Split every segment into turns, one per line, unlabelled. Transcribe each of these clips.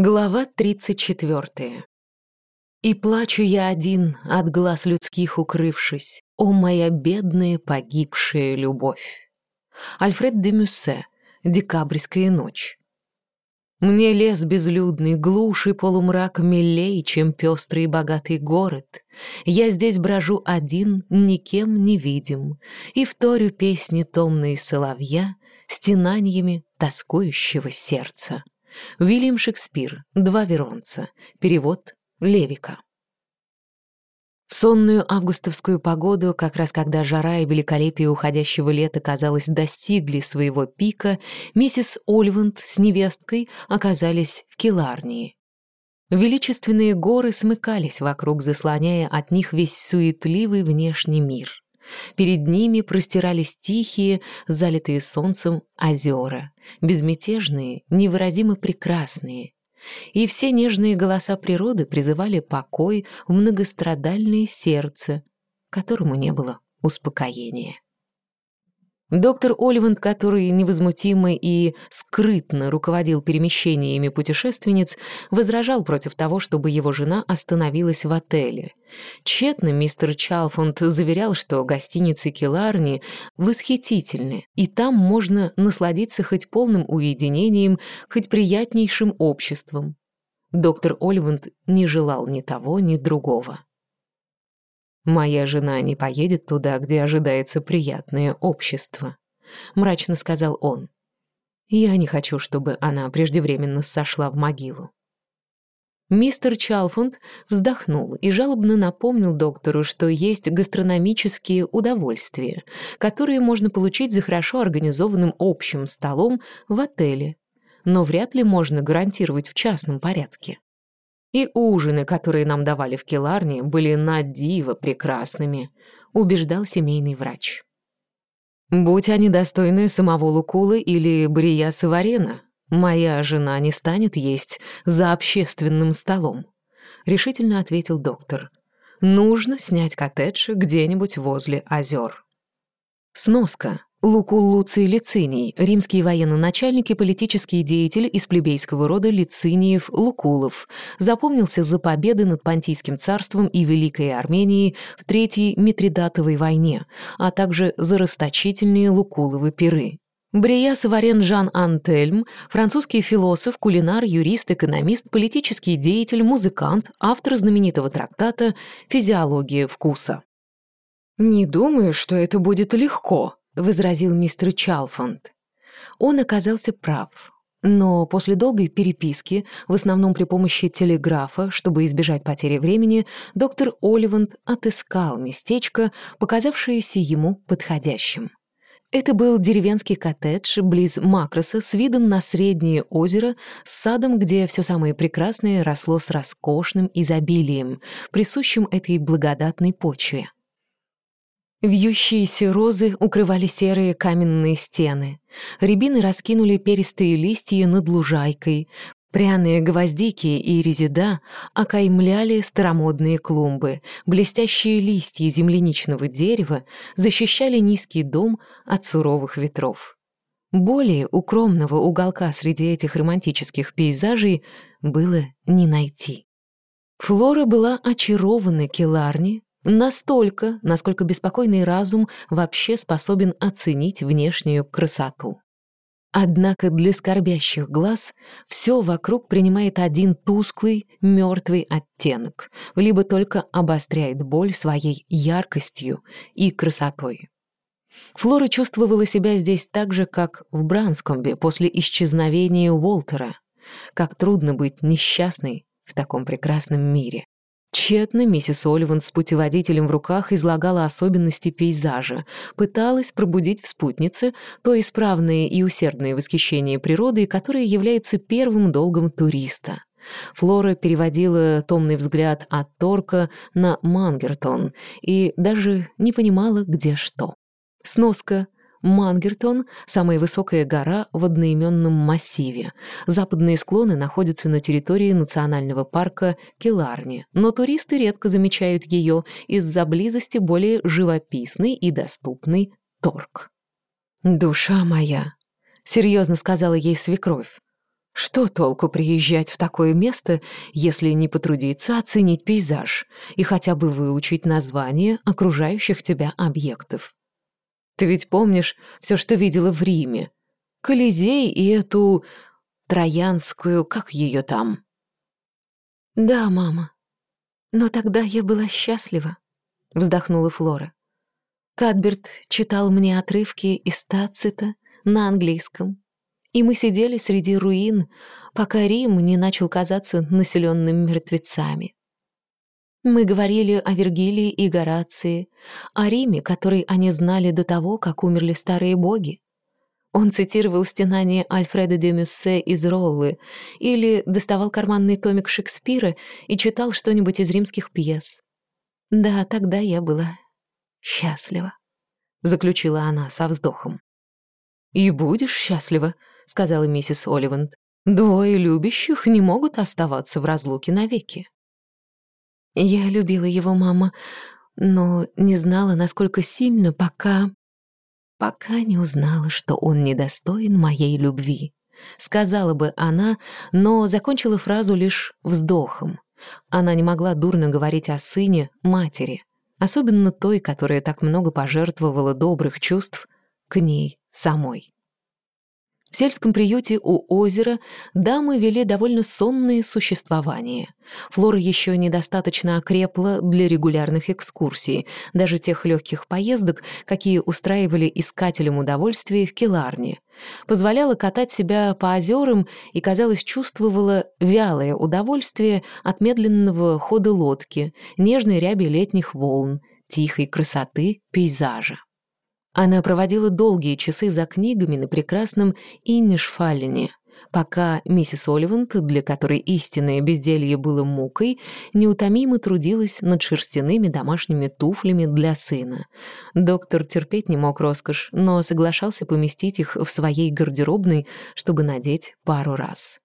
Глава 34. «И плачу я один, от глаз людских укрывшись, о моя бедная погибшая любовь». Альфред де Мюссе, «Декабрьская ночь». Мне лес безлюдный, глушь и полумрак милей, чем пестрый и богатый город. Я здесь брожу один, никем не видим, и вторю песни томные соловья стенаниями тоскующего сердца. Уильям Шекспир. Два веронца. Перевод Левика. В сонную августовскую погоду, как раз когда жара и великолепие уходящего лета, казалось, достигли своего пика, миссис Ольванд с невесткой оказались в Келарнии. Величественные горы смыкались вокруг, заслоняя от них весь суетливый внешний мир. Перед ними простирались тихие, залитые солнцем озера, безмятежные, невыразимо прекрасные. И все нежные голоса природы призывали покой в многострадальное сердце, которому не было успокоения. Доктор Оливанд, который невозмутимо и скрытно руководил перемещениями путешественниц, возражал против того, чтобы его жена остановилась в отеле. Тщетно мистер Чалфонд заверял, что гостиницы Келарни восхитительны, и там можно насладиться хоть полным уединением, хоть приятнейшим обществом. Доктор Оливанд не желал ни того, ни другого. «Моя жена не поедет туда, где ожидается приятное общество», — мрачно сказал он. «Я не хочу, чтобы она преждевременно сошла в могилу». Мистер Чалфунд вздохнул и жалобно напомнил доктору, что есть гастрономические удовольствия, которые можно получить за хорошо организованным общим столом в отеле, но вряд ли можно гарантировать в частном порядке. И ужины, которые нам давали в Келарне, были на диво прекрасными, убеждал семейный врач. Будь они достойны самого Лукулы или Брия Саварена, моя жена не станет есть за общественным столом, решительно ответил доктор. Нужно снять коттедж где-нибудь возле озер. Сноска. Лукул Луций Лициний, римский военно-начальник и политический деятель из плебейского рода Лициниев-Лукулов, запомнился за победы над Понтийским царством и Великой Арменией в Третьей Митридатовой войне, а также за расточительные Лукуловы пиры. Брия Саварен Жан Антельм, французский философ, кулинар, юрист, экономист, политический деятель, музыкант, автор знаменитого трактата «Физиология вкуса». «Не думаю, что это будет легко», возразил мистер Чалфонд. Он оказался прав. Но после долгой переписки, в основном при помощи телеграфа, чтобы избежать потери времени, доктор Оливанд отыскал местечко, показавшееся ему подходящим. Это был деревенский коттедж близ Макроса с видом на среднее озеро, с садом, где все самое прекрасное росло с роскошным изобилием, присущим этой благодатной почве. Вьющиеся розы укрывали серые каменные стены. Рябины раскинули перистые листья над лужайкой. Пряные гвоздики и резида окаймляли старомодные клумбы. Блестящие листья земляничного дерева защищали низкий дом от суровых ветров. Более укромного уголка среди этих романтических пейзажей было не найти. Флора была очарована Келарни, Настолько, насколько беспокойный разум вообще способен оценить внешнюю красоту. Однако для скорбящих глаз все вокруг принимает один тусклый, мертвый оттенок, либо только обостряет боль своей яркостью и красотой. Флора чувствовала себя здесь так же, как в Бранскомбе после исчезновения Уолтера. Как трудно быть несчастной в таком прекрасном мире. Тщетно миссис Оливан с путеводителем в руках излагала особенности пейзажа, пыталась пробудить в спутнице то исправное и усердное восхищение природой, которое является первым долгом туриста. Флора переводила томный взгляд от Торка на Мангертон и даже не понимала, где что. Сноска — Мангертон – самая высокая гора в одноименном массиве. Западные склоны находятся на территории национального парка Келарни, но туристы редко замечают ее из-за близости более живописной и доступной Торг. «Душа моя», — серьезно сказала ей свекровь, Что толку приезжать в такое место, если не потрудиться оценить пейзаж и хотя бы выучить название окружающих тебя объектов? Ты ведь помнишь все, что видела в Риме? Колизей и эту троянскую, как ее там?
Да, мама. Но тогда я была счастлива, вздохнула Флора. Кадберт читал мне отрывки из Тацита на английском, и мы сидели среди руин, пока Рим не начал казаться населенным мертвецами. Мы говорили о Вергилии и Горации, о Риме, который они знали до того, как умерли старые боги. Он цитировал стенание Альфреда де Мюссе из Роллы или доставал карманный томик Шекспира и читал что-нибудь из римских пьес. Да, тогда я была счастлива, заключила она со вздохом.
«И будешь счастлива», — сказала миссис Оливанд. «Двое любящих не могут оставаться в разлуке навеки».
Я любила его, мама, но не знала, насколько сильно, пока... Пока не узнала, что он недостоин моей любви. Сказала бы она, но закончила фразу лишь вздохом. Она не могла дурно говорить о сыне, матери, особенно той, которая так много пожертвовала добрых чувств к ней самой. В сельском приюте у озера дамы вели довольно сонное существование. Флора еще недостаточно окрепла для регулярных экскурсий, даже тех легких поездок, какие устраивали искателям удовольствия в Келарне. Позволяла катать себя по озерам и, казалось, чувствовала вялое удовольствие от медленного хода лодки, нежной ряби летних волн, тихой красоты пейзажа. Она проводила долгие часы за книгами на прекрасном Иннишфаллене, пока миссис Оливанд, для которой истинное безделье было мукой, неутомимо трудилась над шерстяными домашними туфлями для сына. Доктор терпеть не мог роскошь, но соглашался поместить их в своей гардеробной, чтобы надеть пару раз.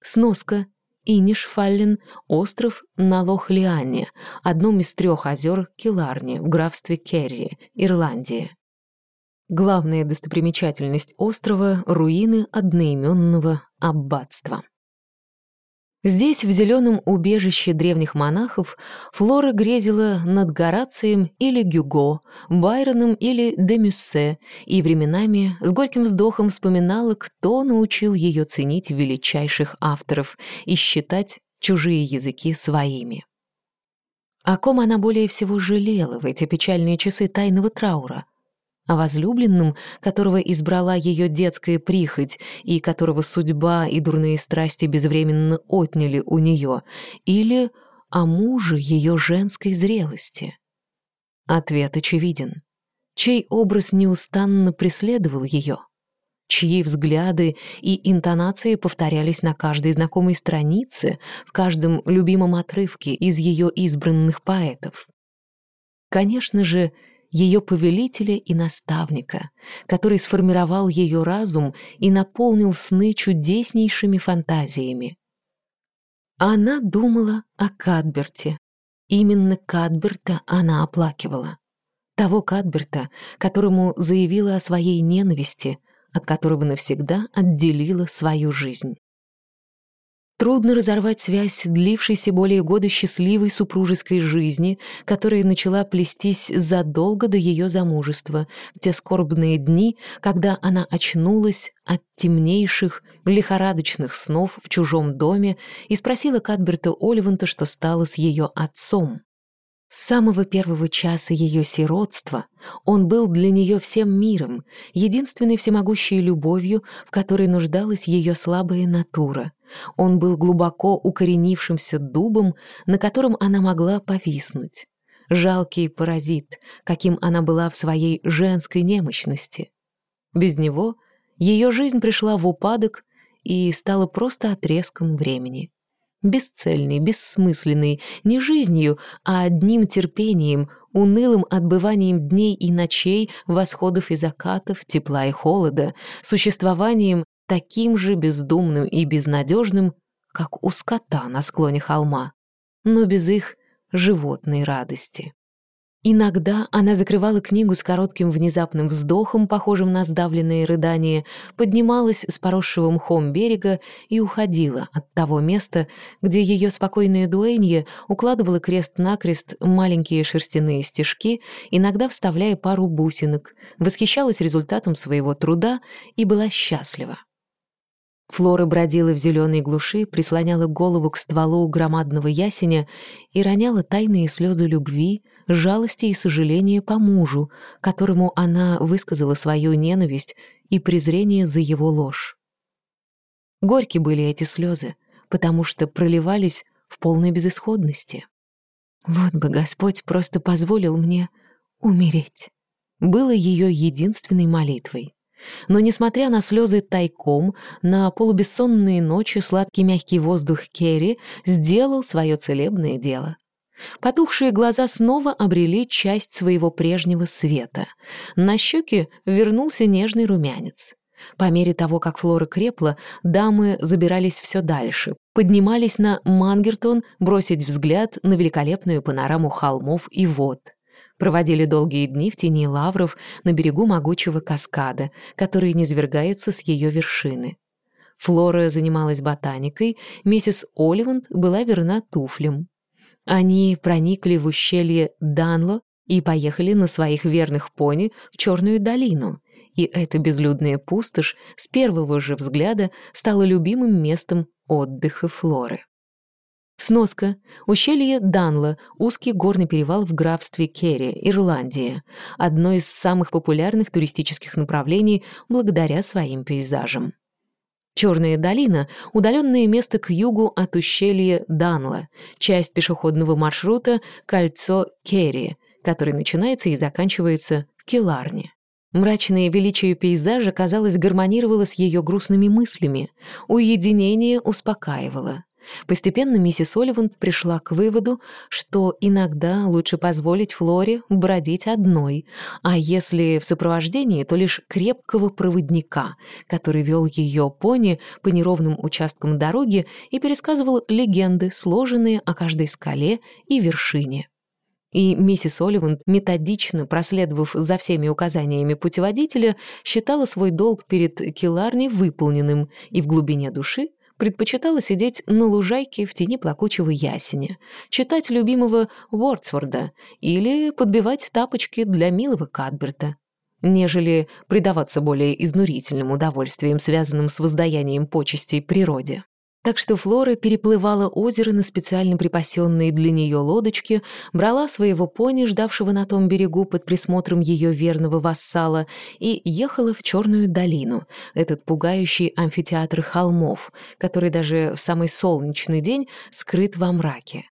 Сноска Инишфаллен — остров на Лох-Лиане, одном из трех озер Киларни в графстве Керри, Ирландия. Главная достопримечательность острова — руины одноименного аббатства. Здесь, в зеленом убежище древних монахов, Флора грезила над Горацием или Гюго, Байроном или Демюссе, и временами с горьким вздохом вспоминала, кто научил ее ценить величайших авторов и считать чужие языки своими. О ком она более всего жалела в эти печальные часы тайного траура — о возлюбленном, которого избрала ее детская прихоть и которого судьба и дурные страсти безвременно отняли у нее, или о муже ее женской зрелости? Ответ очевиден. Чей образ неустанно преследовал ее? Чьи взгляды и интонации повторялись на каждой знакомой странице, в каждом любимом отрывке из ее избранных поэтов? Конечно же, ее повелителя и наставника, который сформировал ее разум и наполнил сны чудеснейшими фантазиями. Она думала о Кадберте. Именно Кадберта она оплакивала. Того Кадберта, которому заявила о своей ненависти, от которого навсегда отделила свою жизнь. Трудно разорвать связь длившейся более года счастливой супружеской жизни, которая начала плестись задолго до ее замужества, в те скорбные дни, когда она очнулась от темнейших, лихорадочных снов в чужом доме и спросила Кадберта Оливанта, что стало с ее отцом. С самого первого часа ее сиротства он был для нее всем миром, единственной всемогущей любовью, в которой нуждалась ее слабая натура. Он был глубоко укоренившимся дубом, на котором она могла повиснуть. Жалкий паразит, каким она была в своей женской немощности. Без него ее жизнь пришла в упадок и стала просто отрезком времени. Бесцельный, бессмысленный, не жизнью, а одним терпением, унылым отбыванием дней и ночей, восходов и закатов, тепла и холода, существованием таким же бездумным и безнадежным, как у скота на склоне холма, но без их животной радости. Иногда она закрывала книгу с коротким внезапным вздохом, похожим на сдавленные рыдания, поднималась с поросшего мхом берега и уходила от того места, где ее спокойная дуэнья укладывала крест-накрест маленькие шерстяные стежки, иногда вставляя пару бусинок, восхищалась результатом своего труда и была счастлива. Флора бродила в зеленой глуши, прислоняла голову к стволу громадного ясеня и роняла тайные слезы любви, жалости и сожаления по мужу, которому она высказала свою ненависть и презрение за его ложь. Горьки были эти слезы, потому что проливались в полной безысходности. Вот бы Господь просто позволил мне умереть. Было ее единственной молитвой. Но, несмотря на слезы тайком, на полубессонные ночи сладкий мягкий воздух Керри сделал свое целебное дело. Потухшие глаза снова обрели часть своего прежнего света. На щеке вернулся нежный румянец. По мере того, как Флора крепла, дамы забирались все дальше, поднимались на Мангертон бросить взгляд на великолепную панораму холмов и вод — проводили долгие дни в тени лавров на берегу могучего каскада, который низвергается с ее вершины. Флора занималась ботаникой, миссис Оливанд была верна туфлям. Они проникли в ущелье Данло и поехали на своих верных пони в Черную долину, и эта безлюдная пустошь с первого же взгляда стала любимым местом отдыха Флоры. Сноска. Ущелье Данла, узкий горный перевал в графстве Керри, Ирландия. Одно из самых популярных туристических направлений благодаря своим пейзажам. Черная долина — удаленное место к югу от ущелья Данла, часть пешеходного маршрута «Кольцо Керри», который начинается и заканчивается в Келарне. Мрачное величие пейзажа, казалось, гармонировало с ее грустными мыслями. Уединение успокаивало. Постепенно миссис Оливанд пришла к выводу, что иногда лучше позволить Флоре бродить одной, а если в сопровождении, то лишь крепкого проводника, который вел ее пони по неровным участкам дороги и пересказывал легенды, сложенные о каждой скале и вершине. И миссис Оливанд, методично проследовав за всеми указаниями путеводителя, считала свой долг перед Киларни выполненным и в глубине души предпочитала сидеть на лужайке в тени плакучего ясеня, читать любимого Уордсворда или подбивать тапочки для милого Кадберта, нежели предаваться более изнурительным удовольствиям, связанным с воздаянием почестей природе. Так что Флора переплывала озеро на специально припасенные для нее лодочке, брала своего пони, ждавшего на том берегу под присмотром ее верного вассала, и ехала в Черную долину, этот пугающий амфитеатр холмов, который даже в самый солнечный день скрыт во мраке.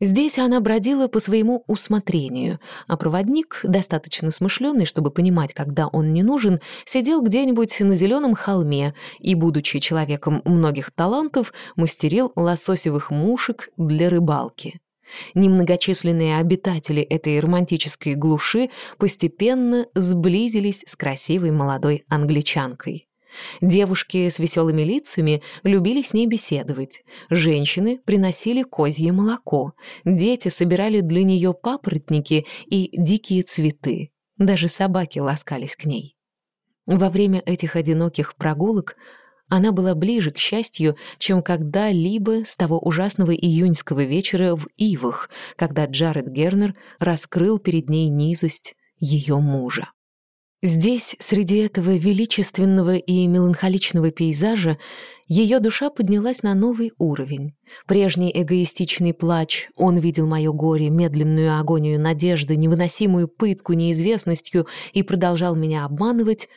Здесь она бродила по своему усмотрению, а проводник, достаточно смышленый, чтобы понимать, когда он не нужен, сидел где-нибудь на зеленом холме и, будучи человеком многих талантов, мастерил лососевых мушек для рыбалки. Немногочисленные обитатели этой романтической глуши постепенно сблизились с красивой молодой англичанкой. Девушки с веселыми лицами любили с ней беседовать. Женщины приносили козье молоко. Дети собирали для нее папоротники и дикие цветы. Даже собаки ласкались к ней. Во время этих одиноких прогулок она была ближе к счастью, чем когда-либо с того ужасного июньского вечера в Ивах, когда Джаред Гернер раскрыл перед ней низость ее мужа. Здесь, среди этого величественного и меланхоличного пейзажа, ее душа поднялась на новый уровень. Прежний эгоистичный плач, он видел мое горе, медленную агонию надежды, невыносимую пытку неизвестностью и продолжал меня обманывать,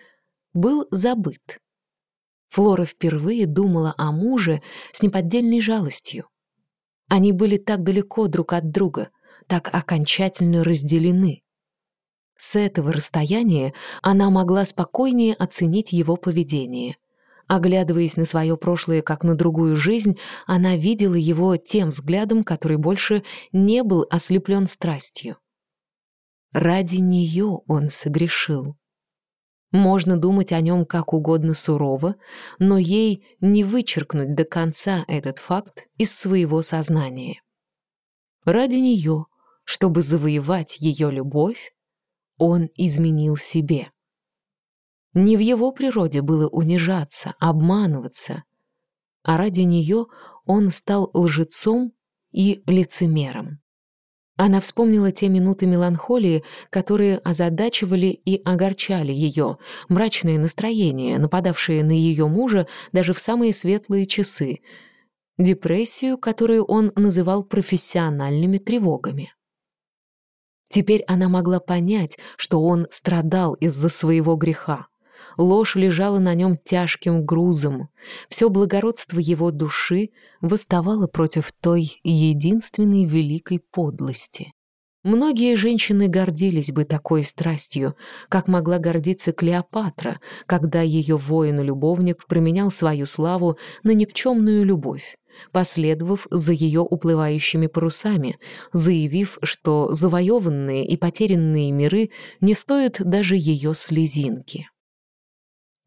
был забыт. Флора впервые думала о муже с неподдельной жалостью. Они были так далеко друг от друга, так окончательно разделены. С этого расстояния она могла спокойнее оценить его поведение. Оглядываясь на свое прошлое как на другую жизнь, она видела его тем взглядом, который больше не был ослеплен страстью. Ради нее он согрешил. Можно думать о нем как угодно сурово, но ей не вычеркнуть до конца этот факт из своего сознания. Ради нее
Чтобы завоевать ее любовь, он изменил себе. Не в его природе было унижаться, обманываться, а ради нее он стал лжецом и лицемером. Она вспомнила те минуты меланхолии, которые озадачивали и огорчали ее, мрачные настроения, нападавшие на ее мужа даже в самые светлые часы, депрессию, которую он называл профессиональными тревогами. Теперь она могла понять, что он страдал из-за своего греха. Ложь лежала на нем тяжким грузом. Все благородство его души восставало против той единственной великой подлости. Многие женщины гордились бы такой страстью, как могла гордиться Клеопатра, когда ее воин-любовник променял свою славу на никчемную любовь, последовав за ее уплывающими парусами, заявив, что завоеванные и потерянные миры не стоят даже ее слезинки.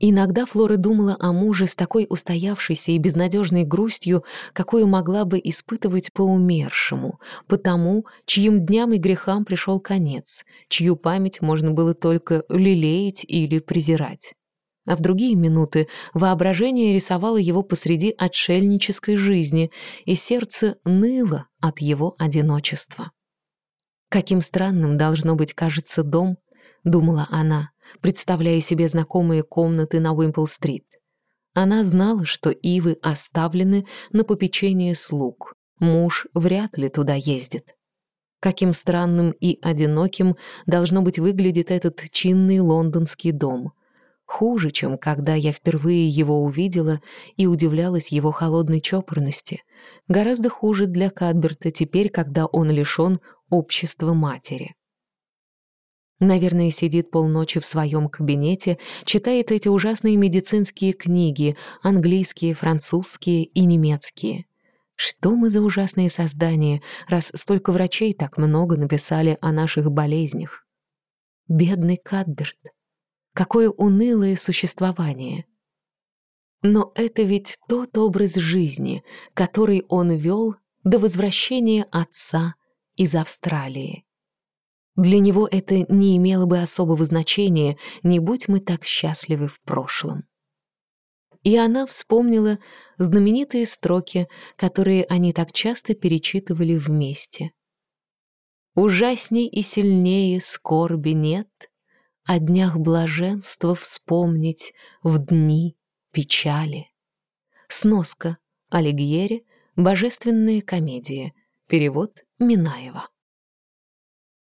Иногда Флора думала о муже с такой устоявшейся и безнадежной грустью, какую могла бы испытывать по умершему, по тому, чьим дням и грехам пришел конец, чью память можно было только лелеять или презирать. А в другие минуты воображение рисовало его посреди отшельнической жизни, и сердце ныло от его одиночества. «Каким странным должно быть, кажется, дом», — думала она, — представляя себе знакомые комнаты на Уимпл-стрит. Она знала, что ивы оставлены на попечение слуг. Муж вряд ли туда ездит. Каким странным и одиноким должно быть выглядит этот чинный лондонский дом. Хуже, чем когда я впервые его увидела и удивлялась его холодной чопорности. Гораздо хуже для Кадберта теперь, когда он лишён общества матери. Наверное, сидит полночи в своем кабинете, читает эти ужасные медицинские книги, английские, французские и немецкие. Что мы за ужасные создания, раз столько врачей так много написали о наших болезнях? Бедный Кадберт. Какое унылое существование. Но это ведь тот образ жизни, который он вел до возвращения отца из Австралии. Для него это не имело бы особого значения, не будь мы так счастливы в прошлом. И она вспомнила знаменитые строки, которые они так часто перечитывали вместе. «Ужасней и сильнее скорби нет, о днях блаженства вспомнить в дни печали». Сноска. Алигьери. Божественная комедия. Перевод Минаева.